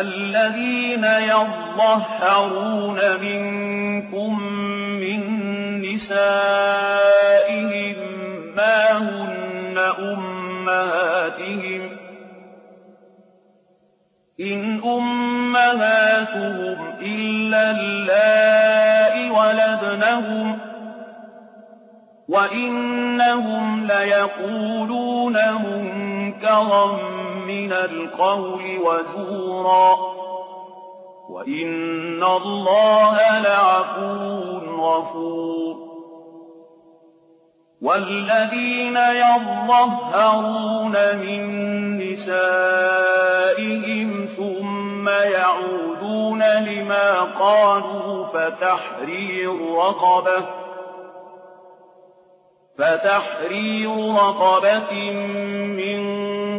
الذين يظهرون منكم من نسائهم ما هن أمهاتهم إن أمهاتهم إلا اللائي ولدنهم وإنهم ليقولون منكرا من القول وزورا. وإن الله لعفو غفور. والذين يظهرون من نسائهم ثم يعودون لما قالوا فتحرير رقبة. فتحرير رقبة من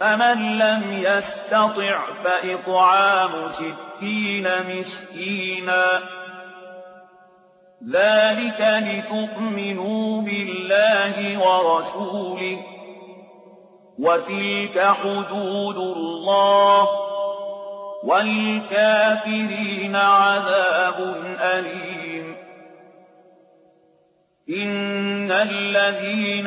فمن لم يستطع فإطعام ستين مسكينا. ذلك لتؤمنوا بالله ورسوله. وتلك حدود الله. وللكافرين عذاب أليم. إن الذين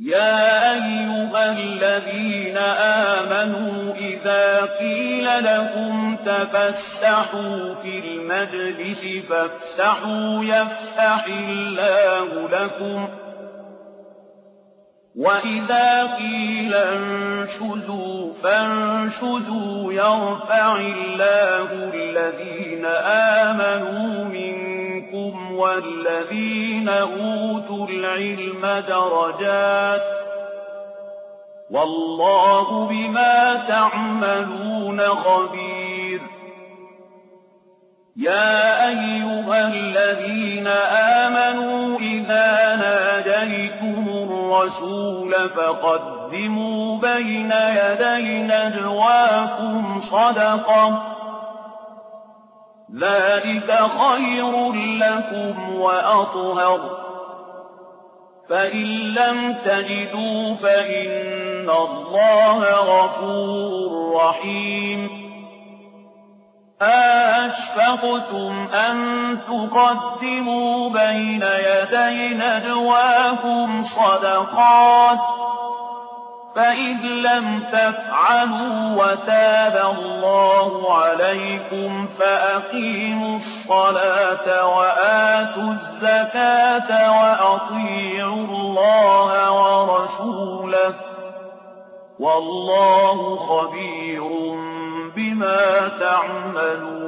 يَا أَيُّهَا الَّذِينَ آمَنُوا إِذَا قِيلَ لَكُمْ تَفَسَّحُوا فِي الْمَجْلِسِ فَافْسَحُوا يَفْسَحِ اللَّهُ لَكُمْ ۖ. وَإِذَا قِيلَ انشُزُوا فَانشُزُوا يَرْفَعِ اللَّهُ الَّذِينَ آمَنُوا مِنكُمْ وَالَّذِينَ أُوتُوا الْعِلْمَ دَرَجَاتٍ ۚ وَاللَّهُ بِمَا تَعْمَلُونَ خَبِيرٌ. يَا أَيُّهَا الَّذِينَ آمَنُوا إِذَا نَاجَيْتُمُ الرَّسُولَ فَقَدِّمُوا بَيْنَ يَدَيْ نَجْوَاكُمْ صَدَقَةً ۚ ذَٰلِكَ خَيْرٌ لَّكُمْ وَأَطْهَرُ ۚ فَإِن لَّمْ تَجِدُوا فَإِنَّ اللَّهَ غَفُورٌ رَّحِيمٌ أَأَشْفَقْتُمْ أَن تُقَدِّمُوا بَيْنَ يَدَيْ نَجْوَاكُمْ صَدَقَاتٍ ۚ فَإِذْ لَمْ تَفْعَلُوا وَتَابَ اللَّهُ عَلَيْكُمْ فَأَقِيمُوا الصَّلَاةَ وَآتُوا الزَّكَاةَ وَأَطِيعُوا اللَّهَ وَرَسُولَهُ ۚ وَاللَّهُ خَبِيرٌ بِمَا تَعْمَلُونَ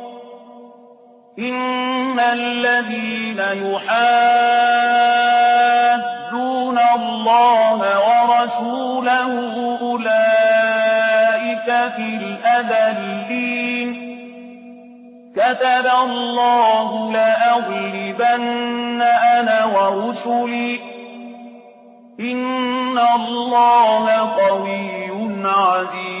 إِنَّ الَّذِينَ يُحَادُّونَ اللَّهَ وَرَسُولَهُ أُولَٰئِكَ فِي الْأَذَلِّينَ كَتَبَ اللَّهُ لَأَغْلِبَنَّ أَنَا وَرُسُلِي ۚ إِنَّ اللَّهَ قَوِيٌّ عَزِيزٌ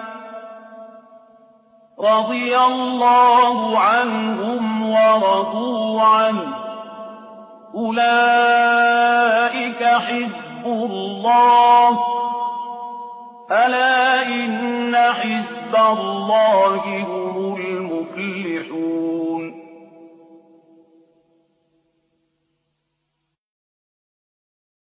رَضِيَ اللَّهُ عَنْهُمْ وَرَضُوا عَنْهُ ۚ. أُولَٰئِكَ حِزْبُ اللَّهِ ۚ. أَلَا إِنَّ حِزْبَ اللَّهِ هُمُ